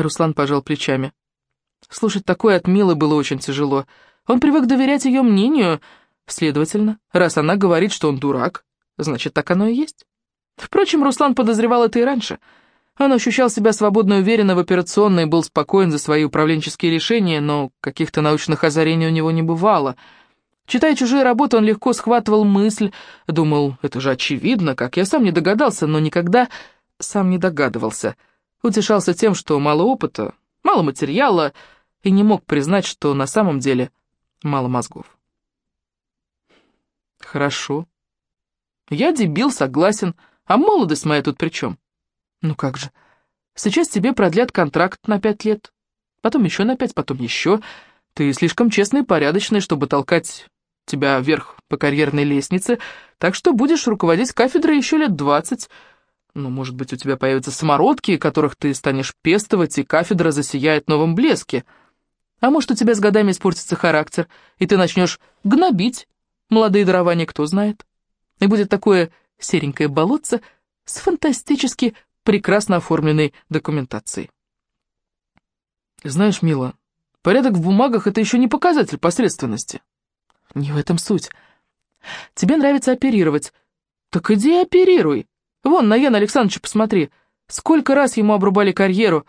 Руслан пожал плечами. Слушать такое от Милы было очень тяжело. Он привык доверять ее мнению, следовательно, раз она говорит, что он дурак, значит, так оно и есть. Впрочем, Руслан подозревал это и раньше. Он ощущал себя свободно и уверенно в операционной, был спокоен за свои управленческие решения, но каких-то научных озарений у него не бывало. Читая чужие работы, он легко схватывал мысль, думал, это же очевидно, как я сам не догадался, но никогда сам не догадывался. Утешался тем, что мало опыта, мало материала, и не мог признать, что на самом деле мало мозгов. Хорошо. Я дебил, согласен, а молодость моя тут при чем? Ну как же, сейчас тебе продлят контракт на пять лет, потом еще на пять, потом еще. Ты слишком честный и порядочный, чтобы толкать тебя вверх по карьерной лестнице, так что будешь руководить кафедрой еще лет двадцать. Ну, может быть, у тебя появятся самородки, которых ты станешь пестовать, и кафедра засияет в новом блеске. А может, у тебя с годами испортится характер, и ты начнешь гнобить молодые дарования, кто знает. И будет такое серенькое болотце с фантастически прекрасно оформленной документацией. Знаешь, Мила, порядок в бумагах — это еще не показатель посредственности. Не в этом суть. Тебе нравится оперировать. Так иди оперируй. Вон, на Яна Александровича посмотри. Сколько раз ему обрубали карьеру.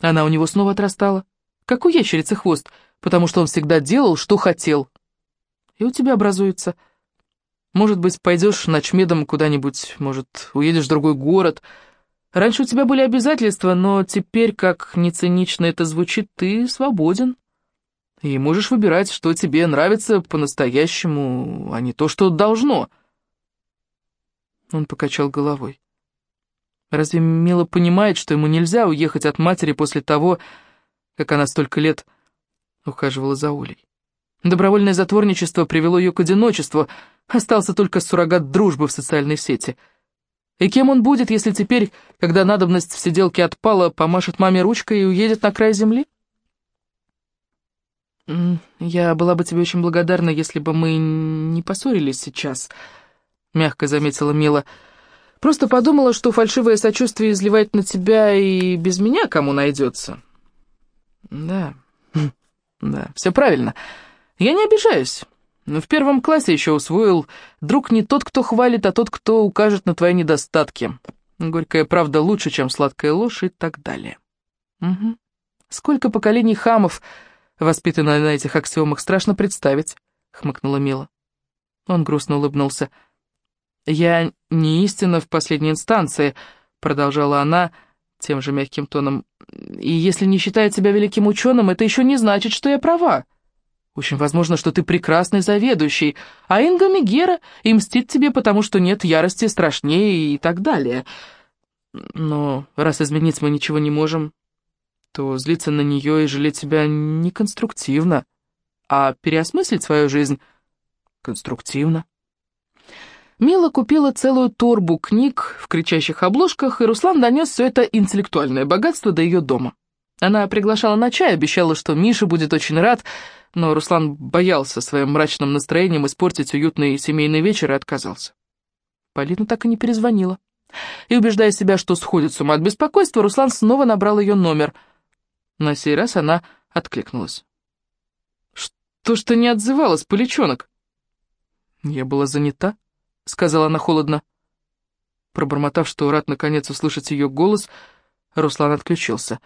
Она у него снова отрастала. Как у ящерицы хвост, потому что он всегда делал, что хотел. И у тебя образуется. Может быть, пойдешь ночмедом куда-нибудь, может, уедешь в другой город, Раньше у тебя были обязательства, но теперь, как нецинично это звучит, ты свободен. И можешь выбирать, что тебе нравится по-настоящему, а не то, что должно. Он покачал головой. Разве Мила понимает, что ему нельзя уехать от матери после того, как она столько лет ухаживала за Олей? Добровольное затворничество привело ее к одиночеству, остался только суррогат дружбы в социальной сети — и кем он будет, если теперь, когда надобность в сиделке отпала, помашет маме ручкой и уедет на край земли? «Я была бы тебе очень благодарна, если бы мы не поссорились сейчас», — мягко заметила Мила. «Просто подумала, что фальшивое сочувствие изливать на тебя и без меня кому найдется». «Да, да, все правильно. Я не обижаюсь. В первом классе еще усвоил, друг не тот, кто хвалит, а тот, кто укажет на твои недостатки. Горькая правда лучше, чем сладкая ложь и так далее. Угу. Сколько поколений хамов воспитано на этих аксиомах, страшно представить, хмыкнула Мила. Он грустно улыбнулся. «Я не истина в последней инстанции», — продолжала она тем же мягким тоном. «И если не считает себя великим ученым, это еще не значит, что я права. Очень возможно, что ты прекрасный заведующий, а Инга Мегера и мстит тебе, потому что нет ярости страшнее и так далее. Но раз изменить мы ничего не можем, то злиться на нее и жалеть себя неконструктивно, а переосмыслить свою жизнь конструктивно. Мила купила целую торбу книг в кричащих обложках, и Руслан донес все это интеллектуальное богатство до ее дома. Она приглашала на чай, обещала, что Миша будет очень рад, но Руслан боялся своим мрачным настроением испортить уютный семейный вечер и отказался. Полина так и не перезвонила. И, убеждая себя, что сходит с ума от беспокойства, Руслан снова набрал ее номер. На сей раз она откликнулась. «Что ж ты не отзывалась, поличонок?» «Я была занята», — сказала она холодно. Пробормотав, что рад наконец услышать ее голос, Руслан отключился.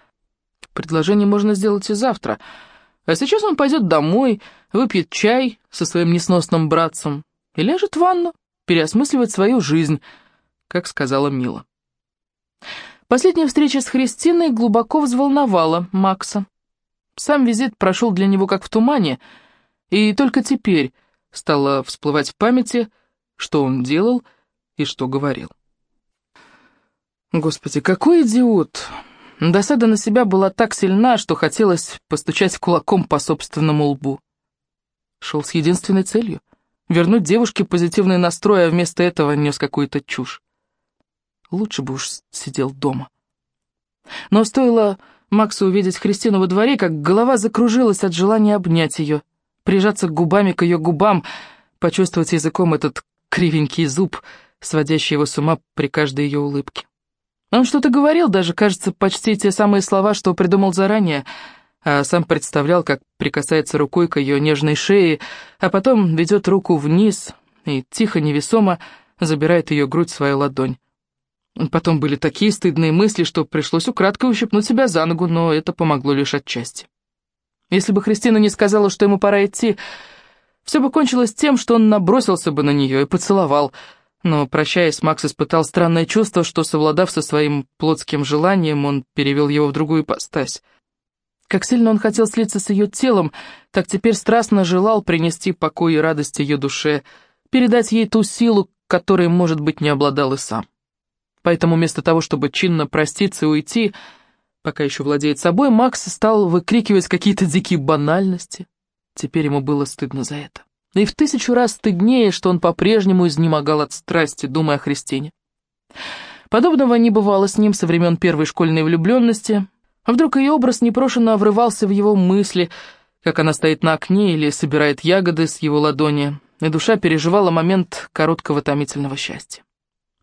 «Предложение можно сделать и завтра», — а сейчас он пойдет домой, выпьет чай со своим несносным братцем и ляжет в ванну, переосмысливать свою жизнь, как сказала Мила. Последняя встреча с Христиной глубоко взволновала Макса. Сам визит прошел для него как в тумане, и только теперь стало всплывать в памяти, что он делал и что говорил. Господи, какой идиот! Досада на себя была так сильна, что хотелось постучать кулаком по собственному лбу. Шел с единственной целью — вернуть девушке позитивный настрой, а вместо этого нес какую-то чушь. Лучше бы уж сидел дома. Но стоило Максу увидеть Христину во дворе, как голова закружилась от желания обнять ее, прижаться губами к ее губам, почувствовать языком этот кривенький зуб, сводящий его с ума при каждой ее улыбке. Он что-то говорил, даже, кажется, почти те самые слова, что придумал заранее, а сам представлял, как прикасается рукой к ее нежной шее, а потом ведет руку вниз и тихо, невесомо забирает ее грудь в свою ладонь. Потом были такие стыдные мысли, что пришлось украдкой ущипнуть себя за ногу, но это помогло лишь отчасти. Если бы Христина не сказала, что ему пора идти, все бы кончилось тем, что он набросился бы на нее и поцеловал — но, прощаясь, Макс испытал странное чувство, что, совладав со своим плотским желанием, он перевел его в другую ипостась. Как сильно он хотел слиться с ее телом, так теперь страстно желал принести покой и радость ее душе, передать ей ту силу, которой, может быть, не обладал и сам. Поэтому вместо того, чтобы чинно проститься и уйти, пока еще владеет собой, Макс стал выкрикивать какие-то дикие банальности. Теперь ему было стыдно за это и в тысячу раз стыднее, что он по-прежнему изнемогал от страсти, думая о Христине. Подобного не бывало с ним со времен первой школьной влюбленности. А вдруг ее образ непрошенно врывался в его мысли, как она стоит на окне или собирает ягоды с его ладони, и душа переживала момент короткого томительного счастья.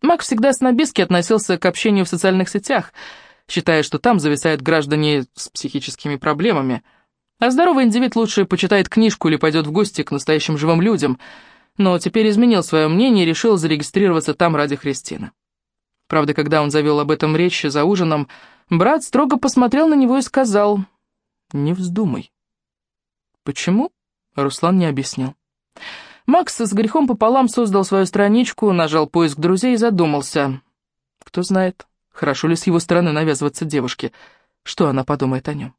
Мак всегда снобистски относился к общению в социальных сетях, считая, что там зависают граждане с психическими проблемами – а здоровый индивид лучше почитает книжку или пойдет в гости к настоящим живым людям, но теперь изменил свое мнение и решил зарегистрироваться там ради Христины. Правда, когда он завел об этом речь за ужином, брат строго посмотрел на него и сказал «Не вздумай». Почему? Руслан не объяснил. Макс с грехом пополам создал свою страничку, нажал поиск друзей и задумался. Кто знает, хорошо ли с его стороны навязываться девушке, что она подумает о нем.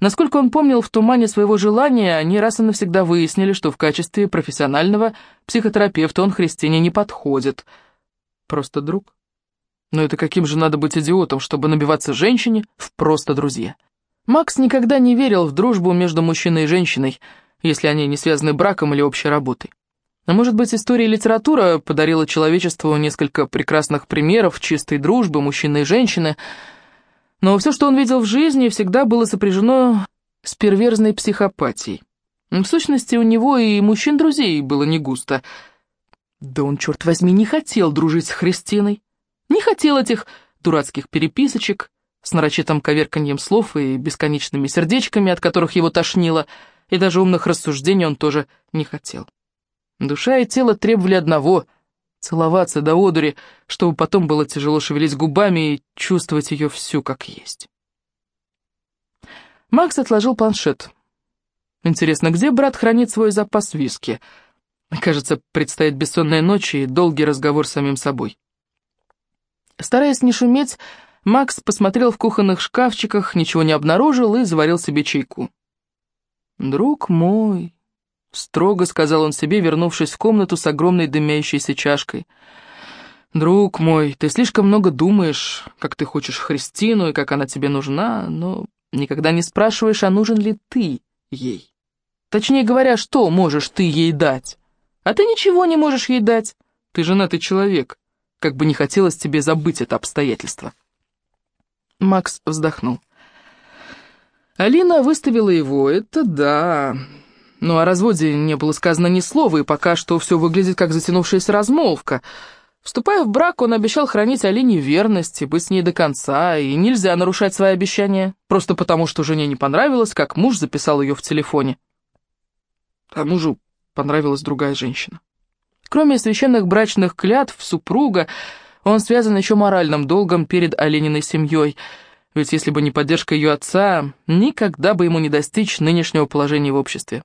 Насколько он помнил, в тумане своего желания они раз и навсегда выяснили, что в качестве профессионального психотерапевта он Христине не подходит. Просто друг. Но это каким же надо быть идиотом, чтобы набиваться женщине в просто друзья? Макс никогда не верил в дружбу между мужчиной и женщиной, если они не связаны браком или общей работой. А может быть, история и литература подарила человечеству несколько прекрасных примеров чистой дружбы мужчины и женщины — но все, что он видел в жизни, всегда было сопряжено с перверзной психопатией. В сущности, у него и мужчин-друзей было не густо. Да он, черт возьми, не хотел дружить с Христиной. Не хотел этих дурацких переписочек с нарочитым коверканьем слов и бесконечными сердечками, от которых его тошнило, и даже умных рассуждений он тоже не хотел. Душа и тело требовали одного — целоваться до одури, чтобы потом было тяжело шевелить губами и чувствовать ее всю как есть. Макс отложил планшет. Интересно, где брат хранит свой запас виски? Кажется, предстоит бессонная ночь и долгий разговор с самим собой. Стараясь не шуметь, Макс посмотрел в кухонных шкафчиках, ничего не обнаружил и заварил себе чайку. «Друг мой», Строго сказал он себе, вернувшись в комнату с огромной дымящейся чашкой. «Друг мой, ты слишком много думаешь, как ты хочешь Христину и как она тебе нужна, но никогда не спрашиваешь, а нужен ли ты ей. Точнее говоря, что можешь ты ей дать? А ты ничего не можешь ей дать. Ты женатый человек, как бы не хотелось тебе забыть это обстоятельство». Макс вздохнул. Алина выставила его, это да, но о разводе не было сказано ни слова, и пока что все выглядит как затянувшаяся размолвка. Вступая в брак, он обещал хранить Алине верность и быть с ней до конца, и нельзя нарушать свои обещания, просто потому что жене не понравилось, как муж записал ее в телефоне. А мужу понравилась другая женщина. Кроме священных брачных клятв супруга, он связан еще моральным долгом перед Олениной семьей, ведь если бы не поддержка ее отца, никогда бы ему не достичь нынешнего положения в обществе.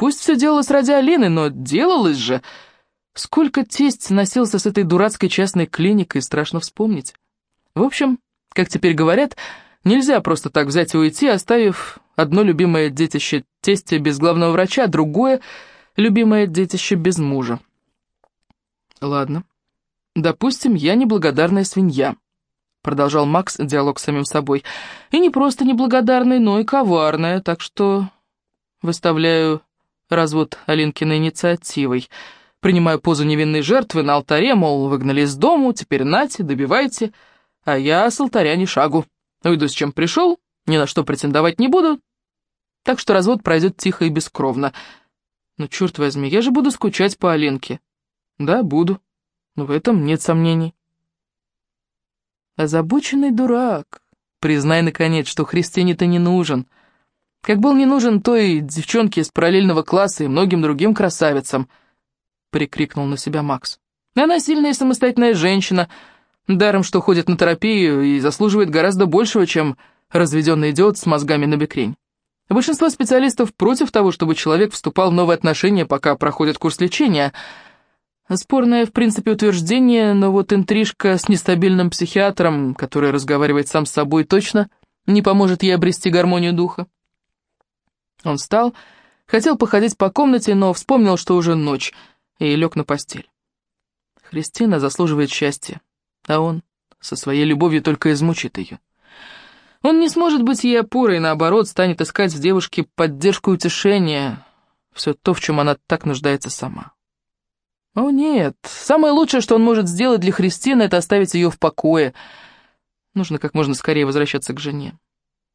Пусть все делалось ради Алины, но делалось же. Сколько тесть носился с этой дурацкой частной клиникой, страшно вспомнить. В общем, как теперь говорят, нельзя просто так взять и уйти, оставив одно любимое детище тестя без главного врача, другое любимое детище без мужа. Ладно, допустим, я неблагодарная свинья, продолжал Макс диалог с самим собой. И не просто неблагодарная, но и коварная, так что выставляю развод Алинкиной инициативой. Принимаю позу невинной жертвы на алтаре, мол, выгнали из дому, теперь нате, добивайте. А я с алтаря ни шагу. Уйду с чем пришел, ни на что претендовать не буду. Так что развод пройдет тихо и бескровно. Но, черт возьми, я же буду скучать по Алинке. Да, буду. Но в этом нет сомнений. Озабоченный дурак. Признай, наконец, что Христине ты не нужен. Как был не нужен той девчонке из параллельного класса и многим другим красавицам, — прикрикнул на себя Макс. Она сильная и самостоятельная женщина, даром что ходит на терапию и заслуживает гораздо большего, чем разведенный идиот с мозгами на бекрень. Большинство специалистов против того, чтобы человек вступал в новые отношения, пока проходит курс лечения — Спорное, в принципе, утверждение, но вот интрижка с нестабильным психиатром, который разговаривает сам с собой, точно не поможет ей обрести гармонию духа. Он встал, хотел походить по комнате, но вспомнил, что уже ночь, и лег на постель. Христина заслуживает счастья, а он со своей любовью только измучит ее. Он не сможет быть ей опорой, наоборот, станет искать в девушке поддержку и утешение, все то, в чем она так нуждается сама. О нет, самое лучшее, что он может сделать для Христины, это оставить ее в покое. Нужно как можно скорее возвращаться к жене.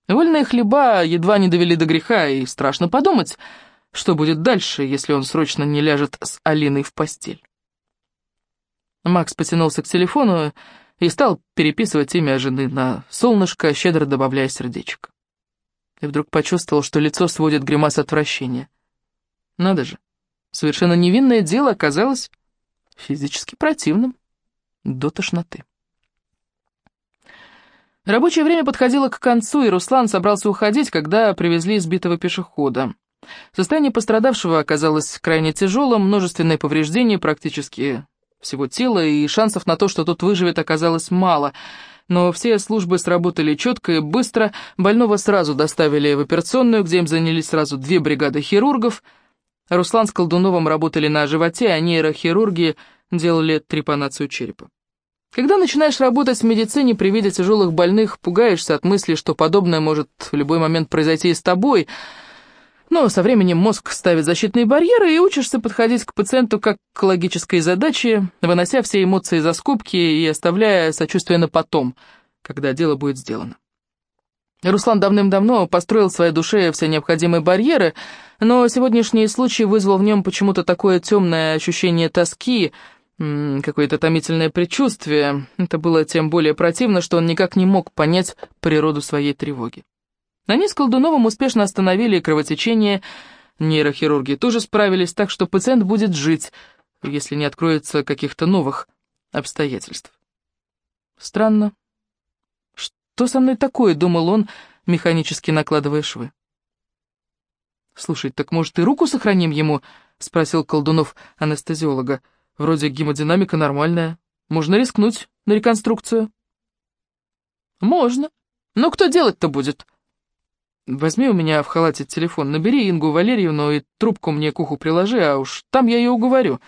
Вольные хлеба едва не довели до греха, и страшно подумать, что будет дальше, если он срочно не ляжет с Алиной в постель. Макс потянулся к телефону и стал переписывать имя жены на солнышко, щедро добавляя сердечко. И вдруг почувствовал, что лицо сводит гримас отвращения. Надо же, Совершенно невинное дело оказалось физически противным до тошноты. Рабочее время подходило к концу, и Руслан собрался уходить, когда привезли избитого пешехода. Состояние пострадавшего оказалось крайне тяжелым, множественные повреждения практически всего тела, и шансов на то, что тот выживет, оказалось мало. Но все службы сработали четко и быстро, больного сразу доставили в операционную, где им занялись сразу две бригады хирургов — Руслан с Колдуновым работали на животе, а нейрохирурги делали трепанацию черепа. Когда начинаешь работать в медицине при виде тяжелых больных, пугаешься от мысли, что подобное может в любой момент произойти и с тобой, но со временем мозг ставит защитные барьеры и учишься подходить к пациенту как к логической задаче, вынося все эмоции за скобки и оставляя сочувствие на потом, когда дело будет сделано. Руслан давным-давно построил в своей душе все необходимые барьеры, но сегодняшний случай вызвал в нем почему-то такое темное ощущение тоски, какое-то томительное предчувствие. Это было тем более противно, что он никак не мог понять природу своей тревоги. Они с Колдуновым успешно остановили кровотечение, нейрохирурги тоже справились, так что пациент будет жить, если не откроется каких-то новых обстоятельств. Странно. «Что со мной такое?» — думал он, механически накладывая швы. «Слушай, так может и руку сохраним ему?» — спросил Колдунов анестезиолога. «Вроде гемодинамика нормальная. Можно рискнуть на реконструкцию». «Можно. Но кто делать-то будет?» «Возьми у меня в халате телефон, набери Ингу Валерьевну и трубку мне к уху приложи, а уж там я ее уговорю».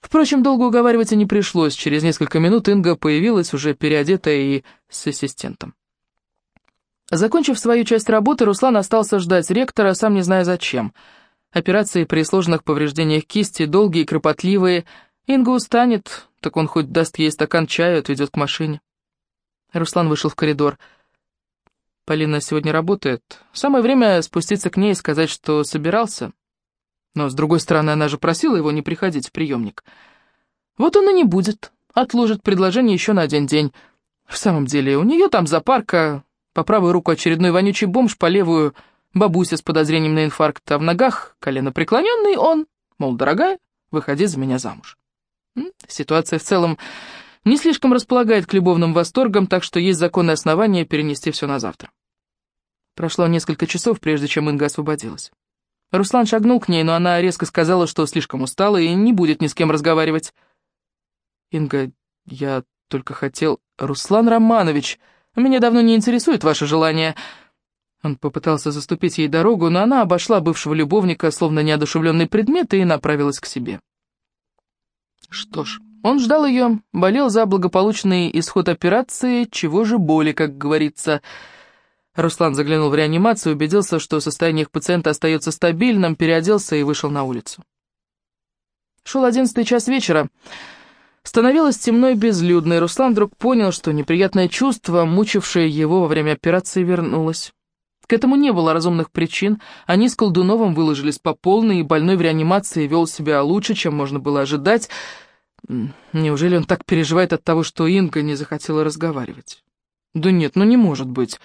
Впрочем, долго уговаривать и не пришлось. Через несколько минут Инга появилась, уже переодетая и с ассистентом. Закончив свою часть работы, Руслан остался ждать ректора, сам не зная зачем. Операции при сложных повреждениях кисти, долгие и кропотливые. Инга устанет, так он хоть даст ей стакан чая и отведет к машине. Руслан вышел в коридор. Полина сегодня работает. Самое время спуститься к ней и сказать, что собирался. Но, с другой стороны, она же просила его не приходить в приемник. Вот он и не будет. Отложит предложение еще на один день. В самом деле, у нее там запарка. По правую руку очередной вонючий бомж, по левую бабуся с подозрением на инфаркт, а в ногах колено преклоненный он. Мол, дорогая, выходи за меня замуж. Ситуация в целом не слишком располагает к любовным восторгам, так что есть законное основание перенести все на завтра. Прошло несколько часов, прежде чем Инга освободилась. Руслан шагнул к ней, но она резко сказала, что слишком устала и не будет ни с кем разговаривать. «Инга, я только хотел...» «Руслан Романович, меня давно не интересует ваше желание...» Он попытался заступить ей дорогу, но она обошла бывшего любовника, словно неодушевленный предмет, и направилась к себе. Что ж, он ждал ее, болел за благополучный исход операции, чего же боли, как говорится... Руслан заглянул в реанимацию, убедился, что состояние их пациента остается стабильным, переоделся и вышел на улицу. Шел одиннадцатый час вечера. Становилось темно и безлюдно, и Руслан вдруг понял, что неприятное чувство, мучившее его во время операции, вернулось. К этому не было разумных причин, они с Колдуновым выложились по полной, и больной в реанимации вел себя лучше, чем можно было ожидать, Неужели он так переживает от того, что Инга не захотела разговаривать? Да нет, ну не может быть.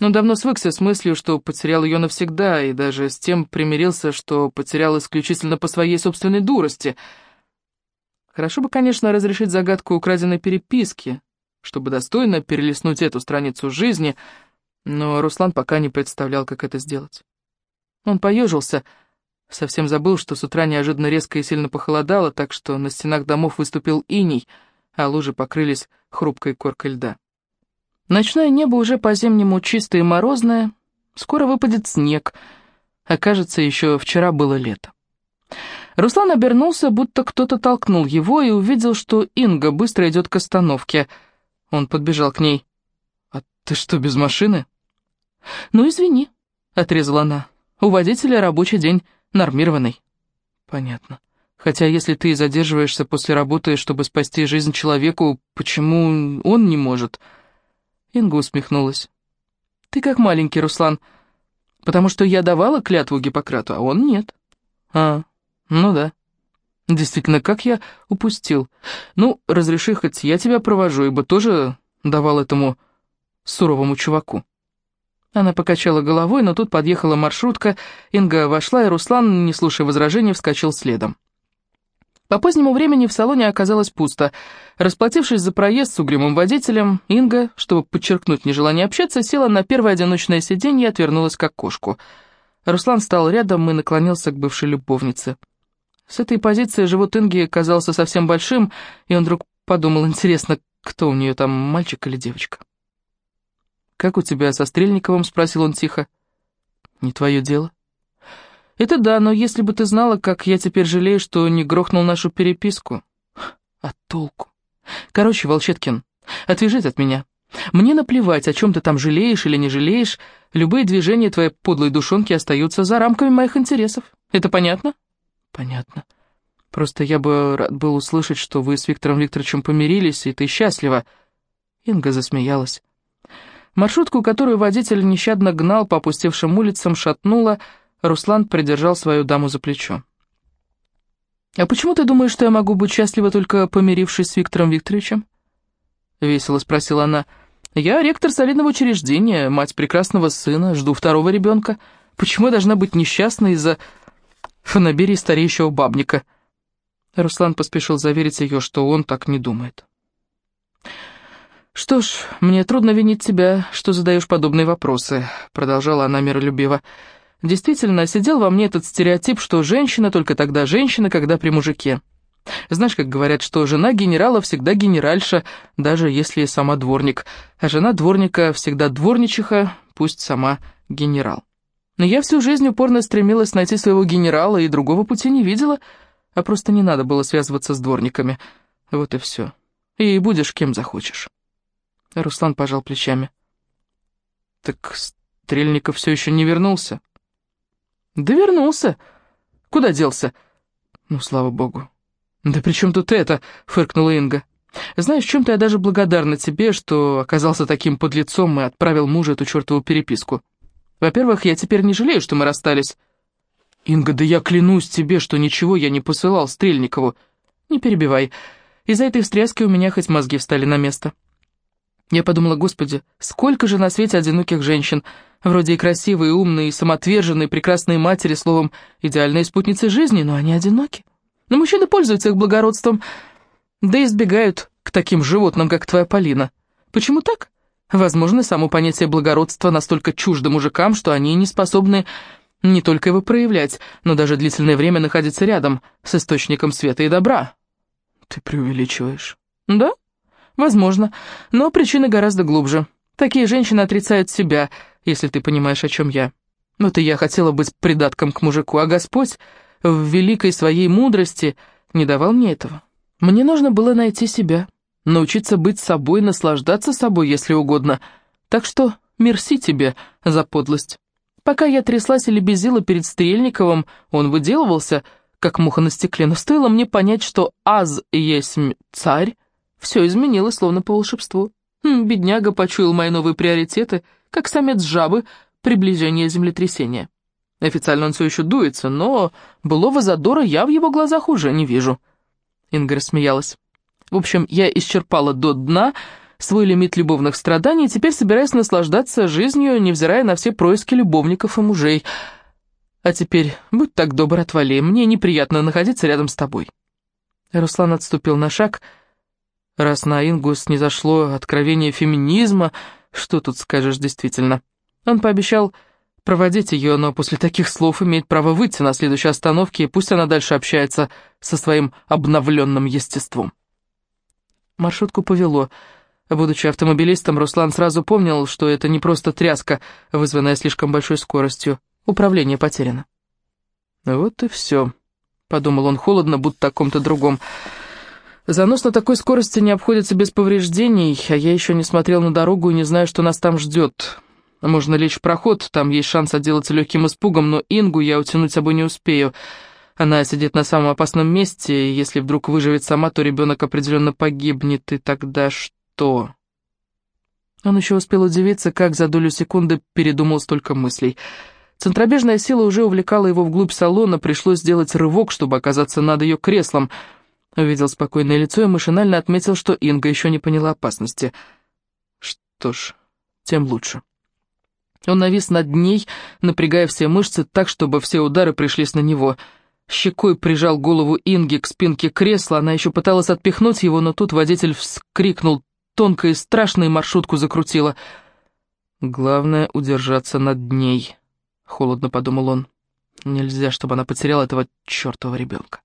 Он давно свыкся с мыслью, что потерял ее навсегда, и даже с тем примирился, что потерял исключительно по своей собственной дурости. Хорошо бы, конечно, разрешить загадку украденной переписки, чтобы достойно перелистнуть эту страницу жизни, но Руслан пока не представлял, как это сделать. Он поежился, совсем забыл, что с утра неожиданно резко и сильно похолодало, так что на стенах домов выступил иней, а лужи покрылись хрупкой коркой льда. Ночное небо уже по-зимнему чистое и морозное, скоро выпадет снег, окажется, еще вчера было лето. Руслан обернулся, будто кто-то толкнул его, и увидел, что Инга быстро идет к остановке. Он подбежал к ней. «А ты что, без машины?» «Ну, извини», — отрезала она. «У водителя рабочий день нормированный». «Понятно. Хотя если ты задерживаешься после работы, чтобы спасти жизнь человеку, почему он не может?» Инга усмехнулась. «Ты как маленький, Руслан, потому что я давала клятву Гиппократу, а он нет». «А, ну да. Действительно, как я упустил. Ну, разреши, хоть я тебя провожу, ибо тоже давал этому суровому чуваку». Она покачала головой, но тут подъехала маршрутка, Инга вошла, и Руслан, не слушая возражений, вскочил следом. По позднему времени в салоне оказалось пусто. Расплатившись за проезд с угрюмым водителем, Инга, чтобы подчеркнуть нежелание общаться, села на первое одиночное сиденье и отвернулась к окошку. Руслан стал рядом и наклонился к бывшей любовнице. С этой позиции живот Инги казался совсем большим, и он вдруг подумал, интересно, кто у нее там, мальчик или девочка. «Как у тебя со Стрельниковым?» — спросил он тихо. «Не твое дело». «Это да, но если бы ты знала, как я теперь жалею, что не грохнул нашу переписку». «А толку?» «Короче, Волчеткин, отвяжись от меня. Мне наплевать, о чем ты там жалеешь или не жалеешь. Любые движения твоей подлой душонки остаются за рамками моих интересов. Это понятно?» «Понятно. Просто я бы рад был услышать, что вы с Виктором Викторовичем помирились, и ты счастлива». Инга засмеялась. Маршрутку, которую водитель нещадно гнал по опустевшим улицам, шатнула, Руслан придержал свою даму за плечо. «А почему ты думаешь, что я могу быть счастлива, только помирившись с Виктором Викторовичем?» Весело спросила она. «Я ректор солидного учреждения, мать прекрасного сына, жду второго ребенка. Почему я должна быть несчастной из-за фанаберии стареющего бабника?» Руслан поспешил заверить ее, что он так не думает. «Что ж, мне трудно винить тебя, что задаешь подобные вопросы», — продолжала она миролюбиво. Действительно, сидел во мне этот стереотип, что женщина только тогда женщина, когда при мужике. Знаешь, как говорят, что жена генерала всегда генеральша, даже если и сама дворник, а жена дворника всегда дворничиха, пусть сама генерал. Но я всю жизнь упорно стремилась найти своего генерала и другого пути не видела, а просто не надо было связываться с дворниками. Вот и все. И будешь кем захочешь. Руслан пожал плечами. «Так Стрельников все еще не вернулся?» «Да вернулся. Куда делся?» «Ну, слава богу». «Да при чем тут это?» — фыркнула Инга. «Знаешь, чем-то я даже благодарна тебе, что оказался таким подлецом и отправил мужа эту чертову переписку. Во-первых, я теперь не жалею, что мы расстались». «Инга, да я клянусь тебе, что ничего я не посылал Стрельникову. Не перебивай. Из-за этой встряски у меня хоть мозги встали на место». Я подумала, господи, сколько же на свете одиноких женщин, вроде и красивые, и умные, и самоотверженные, прекрасные матери, словом, идеальные спутницы жизни, но они одиноки. Но мужчины пользуются их благородством, да избегают к таким животным, как твоя Полина. Почему так? Возможно, само понятие благородства настолько чуждо мужикам, что они не способны не только его проявлять, но даже длительное время находиться рядом с источником света и добра. Ты преувеличиваешь. Да? Возможно, но причина гораздо глубже. Такие женщины отрицают себя, если ты понимаешь, о чем я. Вот и я хотела быть придатком к мужику, а Господь в великой своей мудрости не давал мне этого. Мне нужно было найти себя, научиться быть собой, наслаждаться собой, если угодно. Так что мерси тебе за подлость. Пока я тряслась или безила перед Стрельниковым, он выделывался, как муха на стекле, но стоило мне понять, что аз есть царь, все изменилось, словно по волшебству. Хм, бедняга почуял мои новые приоритеты, как самец жабы приближение землетрясения. Официально он все еще дуется, но былого задора я в его глазах уже не вижу. Инга рассмеялась. «В общем, я исчерпала до дна свой лимит любовных страданий и теперь собираюсь наслаждаться жизнью, невзирая на все происки любовников и мужей. А теперь, будь так добр, отвали, мне неприятно находиться рядом с тобой». Руслан отступил на шаг. Раз на Ингу снизошло откровение феминизма, что тут скажешь действительно? Он пообещал проводить ее, но после таких слов имеет право выйти на следующей остановке, и пусть она дальше общается со своим обновленным естеством. Маршрутку повело. Будучи автомобилистом, Руслан сразу помнил, что это не просто тряска, вызванная слишком большой скоростью. Управление потеряно. «Вот и все», — подумал он холодно, будто о ком-то другом. «Занос на такой скорости не обходится без повреждений, а я еще не смотрел на дорогу и не знаю, что нас там ждет. Можно лечь в проход, там есть шанс отделаться легким испугом, но Ингу я утянуть собой не успею. Она сидит на самом опасном месте, и если вдруг выживет сама, то ребенок определенно погибнет, и тогда что? Он еще успел удивиться, как за долю секунды передумал столько мыслей. Центробежная сила уже увлекала его вглубь салона, пришлось сделать рывок, чтобы оказаться над ее креслом. Увидел спокойное лицо и машинально отметил, что Инга еще не поняла опасности. Что ж, тем лучше. Он навис над ней, напрягая все мышцы так, чтобы все удары пришлись на него. Щекой прижал голову Инги к спинке кресла, она еще пыталась отпихнуть его, но тут водитель вскрикнул тонко и страшно, и маршрутку закрутила. «Главное — удержаться над ней», — холодно подумал он. «Нельзя, чтобы она потеряла этого чертова ребенка».